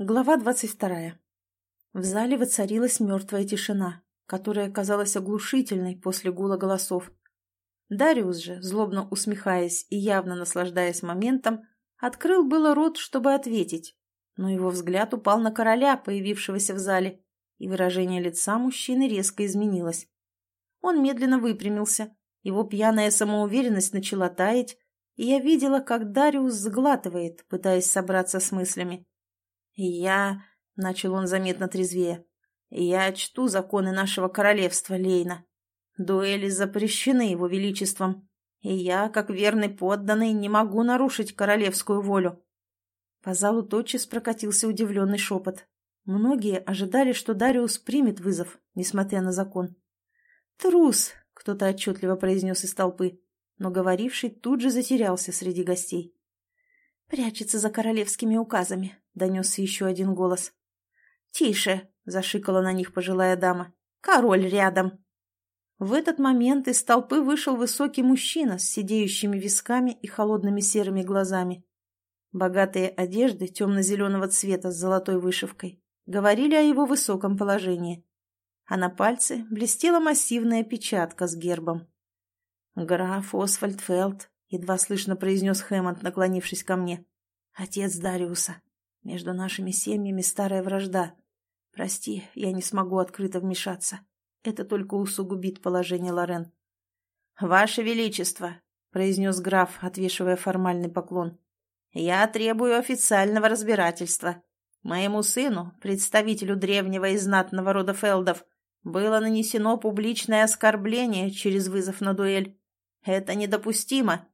Глава двадцать вторая. В зале воцарилась мертвая тишина, которая казалась оглушительной после гула голосов. Дариус же, злобно усмехаясь и явно наслаждаясь моментом, открыл было рот, чтобы ответить, но его взгляд упал на короля, появившегося в зале, и выражение лица мужчины резко изменилось. Он медленно выпрямился, его пьяная самоуверенность начала таять, и я видела, как Дариус сглатывает, пытаясь собраться с мыслями. «Я...» — начал он заметно трезвее. «Я чту законы нашего королевства, Лейна. Дуэли запрещены его величеством, и я, как верный подданный, не могу нарушить королевскую волю». По залу тотчас прокатился удивленный шепот. Многие ожидали, что Дариус примет вызов, несмотря на закон. «Трус!» — кто-то отчетливо произнес из толпы, но говоривший тут же затерялся среди гостей. «Прячется за королевскими указами», — донесся еще один голос. «Тише!» — зашикала на них пожилая дама. «Король рядом!» В этот момент из толпы вышел высокий мужчина с сидеющими висками и холодными серыми глазами. Богатые одежды темно-зеленого цвета с золотой вышивкой говорили о его высоком положении, а на пальце блестела массивная печатка с гербом. «Граф Освальд Фелд», — едва слышно произнес Хэммонд, наклонившись ко мне. «Отец Дариуса. Между нашими семьями старая вражда. Прости, я не смогу открыто вмешаться. Это только усугубит положение Лорен». «Ваше Величество», — произнес граф, отвешивая формальный поклон. «Я требую официального разбирательства. Моему сыну, представителю древнего и знатного рода Фелдов, было нанесено публичное оскорбление через вызов на дуэль. Это недопустимо.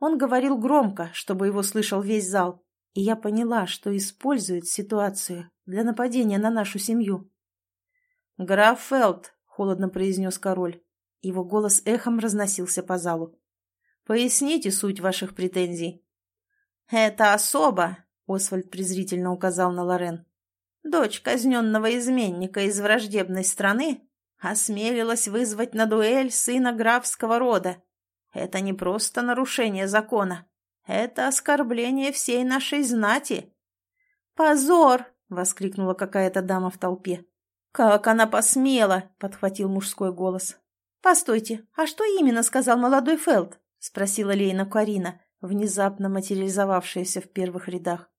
Он говорил громко, чтобы его слышал весь зал, и я поняла, что использует ситуацию для нападения на нашу семью. «Граф Фелд», — холодно произнес король. Его голос эхом разносился по залу. «Поясните суть ваших претензий». «Это особа», — Освальд презрительно указал на Лорен. «Дочь казненного изменника из враждебной страны осмелилась вызвать на дуэль сына графского рода. Это не просто нарушение закона. Это оскорбление всей нашей знати. «Позор!» — воскликнула какая-то дама в толпе. «Как она посмела!» — подхватил мужской голос. «Постойте, а что именно сказал молодой Фелд?» — спросила Лейна Карина, внезапно материализовавшаяся в первых рядах.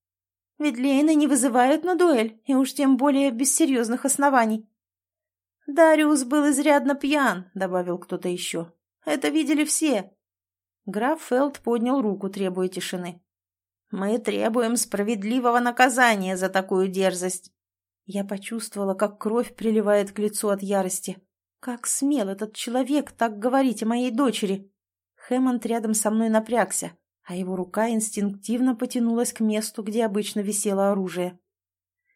«Ведь Лейны не вызывают на дуэль, и уж тем более без серьезных оснований». «Дариус был изрядно пьян», — добавил кто-то еще. Это видели все. Граф Фелд поднял руку, требуя тишины. «Мы требуем справедливого наказания за такую дерзость». Я почувствовала, как кровь приливает к лицу от ярости. Как смел этот человек так говорить о моей дочери? Хэммонд рядом со мной напрягся, а его рука инстинктивно потянулась к месту, где обычно висело оружие.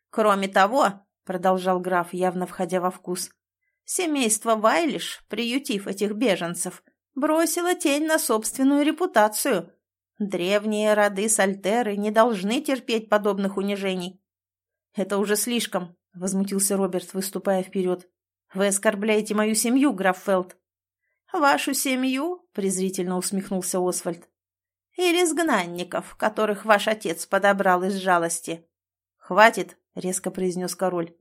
«Кроме того», — продолжал граф, явно входя во вкус, Семейство Вайлиш, приютив этих беженцев, бросило тень на собственную репутацию. Древние роды Сальтеры не должны терпеть подобных унижений. «Это уже слишком», — возмутился Роберт, выступая вперед. «Вы оскорбляете мою семью, граф Фелд». «Вашу семью?» — презрительно усмехнулся Освальд. «Или сгнанников, которых ваш отец подобрал из жалости». «Хватит», — резко произнес король.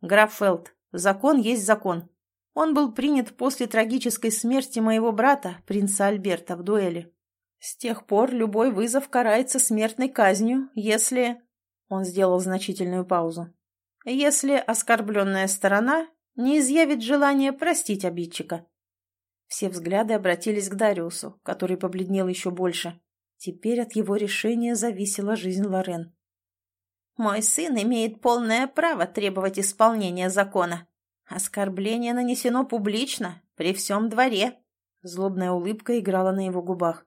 «Граф Фелд, Закон есть закон. Он был принят после трагической смерти моего брата, принца Альберта, в дуэли. С тех пор любой вызов карается смертной казнью, если... Он сделал значительную паузу. Если оскорбленная сторона не изъявит желание простить обидчика. Все взгляды обратились к Дариусу, который побледнел еще больше. Теперь от его решения зависела жизнь Лорен. Мой сын имеет полное право требовать исполнения закона. Оскорбление нанесено публично, при всем дворе. Злобная улыбка играла на его губах.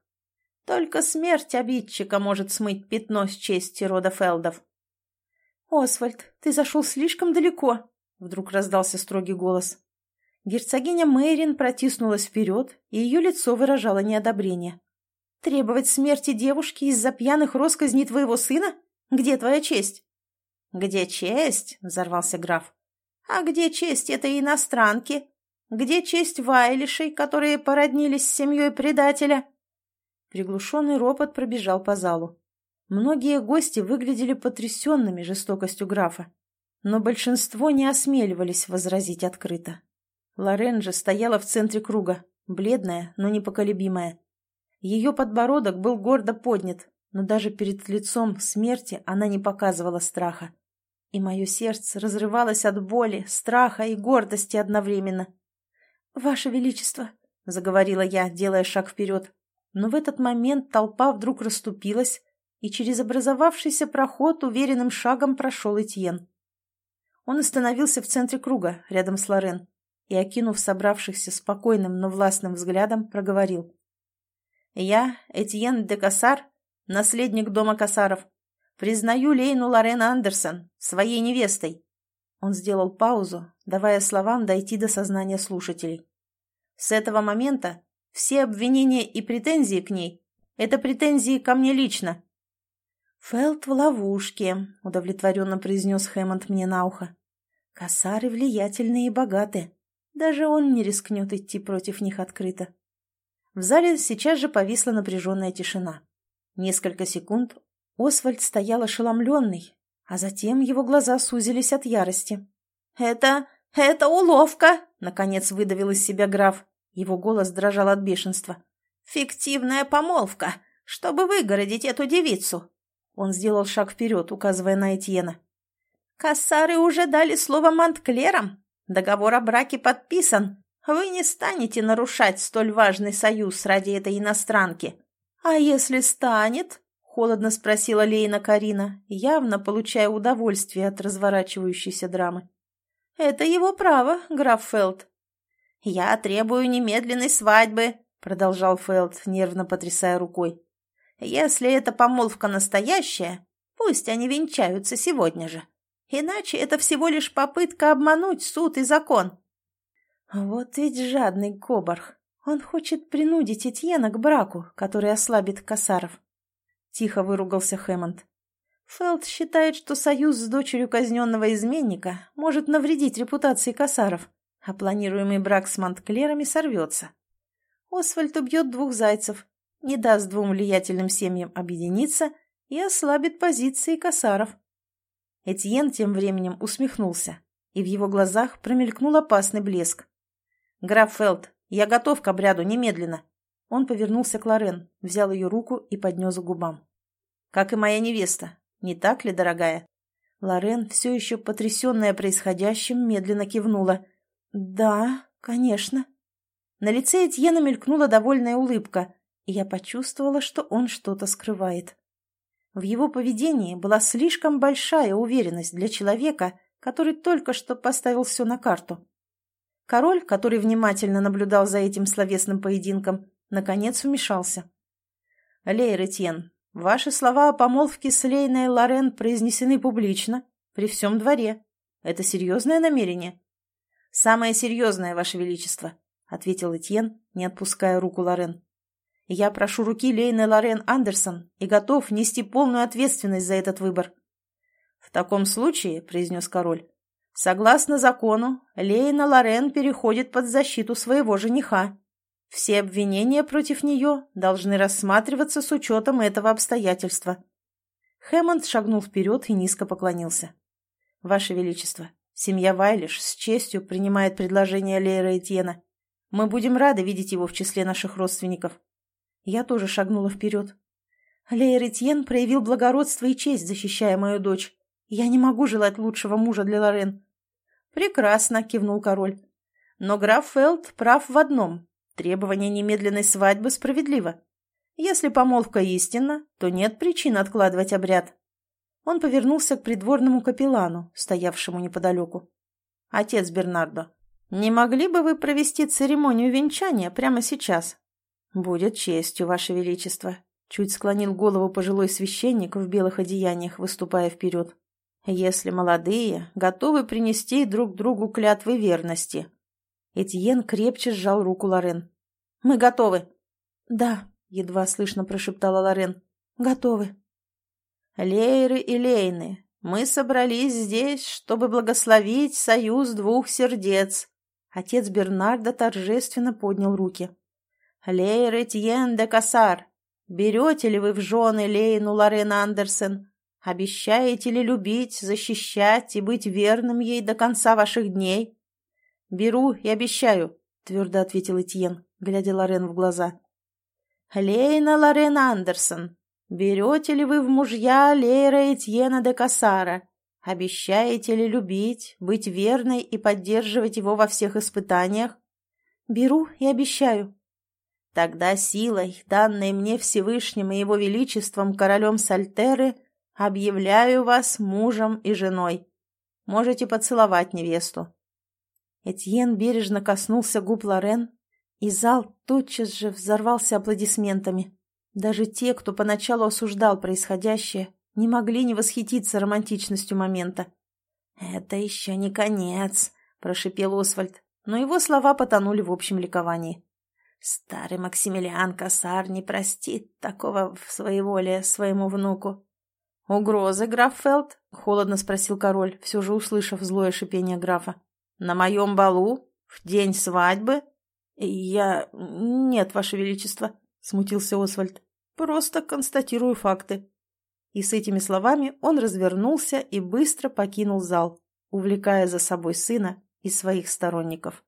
Только смерть обидчика может смыть пятно с чести рода Фелдов. «Освальд, ты зашел слишком далеко», — вдруг раздался строгий голос. Герцогиня Мейрин протиснулась вперед, и ее лицо выражало неодобрение. «Требовать смерти девушки из-за пьяных росказней твоего сына? Где твоя честь?» «Где честь?» — взорвался граф. «А где честь этой иностранки? Где честь Вайлишей, которые породнились с семьей предателя?» Приглушенный ропот пробежал по залу. Многие гости выглядели потрясенными жестокостью графа, но большинство не осмеливались возразить открыто. Лорен же стояла в центре круга, бледная, но непоколебимая. Ее подбородок был гордо поднят, но даже перед лицом смерти она не показывала страха. И мое сердце разрывалось от боли, страха и гордости одновременно. «Ваше Величество!» — заговорила я, делая шаг вперед. Но в этот момент толпа вдруг расступилась, и через образовавшийся проход уверенным шагом прошел Этьен. Он остановился в центре круга, рядом с Лорен, и, окинув собравшихся спокойным, но властным взглядом, проговорил. «Я, Этьен де Кассар, наследник дома Кассаров, признаю Лейну Лорен Андерсон своей невестой». Он сделал паузу, давая словам дойти до сознания слушателей. «С этого момента все обвинения и претензии к ней — это претензии ко мне лично, «Фелд в ловушке», — удовлетворенно произнес Хэммонд мне на ухо. «Косары влиятельные и богаты. Даже он не рискнет идти против них открыто». В зале сейчас же повисла напряженная тишина. Несколько секунд Освальд стоял ошеломленный, а затем его глаза сузились от ярости. «Это... это уловка!» — наконец выдавил из себя граф. Его голос дрожал от бешенства. «Фиктивная помолвка, чтобы выгородить эту девицу. Он сделал шаг вперед, указывая на Этьена. «Кассары уже дали слово Монтклерам. Договор о браке подписан. Вы не станете нарушать столь важный союз ради этой иностранки. А если станет?» — холодно спросила Лейна Карина, явно получая удовольствие от разворачивающейся драмы. «Это его право, граф Фелд». «Я требую немедленной свадьбы», — продолжал Фелд, нервно потрясая рукой. Если эта помолвка настоящая, пусть они венчаются сегодня же. Иначе это всего лишь попытка обмануть суд и закон. Вот ведь жадный Кобарх. Он хочет принудить Этьена к браку, который ослабит Касаров. Тихо выругался Хэммонд. Фелд считает, что союз с дочерью казненного изменника может навредить репутации Касаров, а планируемый брак с Монтклерами сорвется. Освальд убьет двух зайцев, не даст двум влиятельным семьям объединиться и ослабит позиции косаров. Этьен тем временем усмехнулся, и в его глазах промелькнул опасный блеск. «Граф Фелд, я готов к обряду немедленно». Он повернулся к Лорен, взял ее руку и поднес к губам. «Как и моя невеста. Не так ли, дорогая?» Лорен, все еще потрясенная происходящим, медленно кивнула. «Да, конечно». На лице Этьена мелькнула довольная улыбка, и я почувствовала, что он что-то скрывает. В его поведении была слишком большая уверенность для человека, который только что поставил все на карту. Король, который внимательно наблюдал за этим словесным поединком, наконец вмешался. «Лейр Этьен, ваши слова о помолвке с Лейной Лорен произнесены публично, при всем дворе. Это серьезное намерение?» «Самое серьезное, ваше величество», — ответил Этьен, не отпуская руку Лорен. Я прошу руки Лейны Лорен Андерсон и готов нести полную ответственность за этот выбор. В таком случае, — произнес король, — согласно закону, Лейна Лорен переходит под защиту своего жениха. Все обвинения против нее должны рассматриваться с учетом этого обстоятельства. Хэммонд шагнул вперед и низко поклонился. «Ваше Величество, семья Вайлиш с честью принимает предложение Лейра Этьена. Мы будем рады видеть его в числе наших родственников». Я тоже шагнула вперед. Лейер Этьен проявил благородство и честь, защищая мою дочь. Я не могу желать лучшего мужа для Лорен. «Прекрасно», — кивнул король. «Но граф Фелд прав в одном. Требование немедленной свадьбы справедливо. Если помолвка истинна, то нет причин откладывать обряд». Он повернулся к придворному капеллану, стоявшему неподалеку. «Отец Бернардо, не могли бы вы провести церемонию венчания прямо сейчас, «Будет честью, Ваше Величество», — чуть склонил голову пожилой священник в белых одеяниях, выступая вперед. «Если молодые, готовы принести друг другу клятвы верности». Этьен крепче сжал руку Лорен. «Мы готовы». «Да», — едва слышно прошептала Лорен. «Готовы». «Лейры и Лейны, мы собрались здесь, чтобы благословить союз двух сердец». Отец Бернарда торжественно поднял руки. Лейр Этьен де Кассар, берете ли вы в жены Лейну Лорен Андерсен? Обещаете ли любить, защищать и быть верным ей до конца ваших дней?» «Беру и обещаю», — твердо ответил Этьен, глядя Лорен в глаза. «Лейна Лорен Андерсон, берете ли вы в мужья Лейра Этьена де Кассара? Обещаете ли любить, быть верной и поддерживать его во всех испытаниях?» «Беру и обещаю», Тогда силой, данной мне Всевышним и Его Величеством королем Сальтеры, объявляю вас мужем и женой. Можете поцеловать невесту». Этьен бережно коснулся губ Лорен, и зал тотчас же взорвался аплодисментами. Даже те, кто поначалу осуждал происходящее, не могли не восхититься романтичностью момента. «Это еще не конец», — прошипел Освальд, но его слова потонули в общем ликовании. Старый Максимилиан Кассар не простит такого в своеволие своему внуку. «Угрозы, граф Фелд?» — холодно спросил король, все же услышав злое шипение графа. «На моем балу? В день свадьбы?» «Я... Нет, ваше величество», — смутился Освальд. «Просто констатирую факты». И с этими словами он развернулся и быстро покинул зал, увлекая за собой сына и своих сторонников.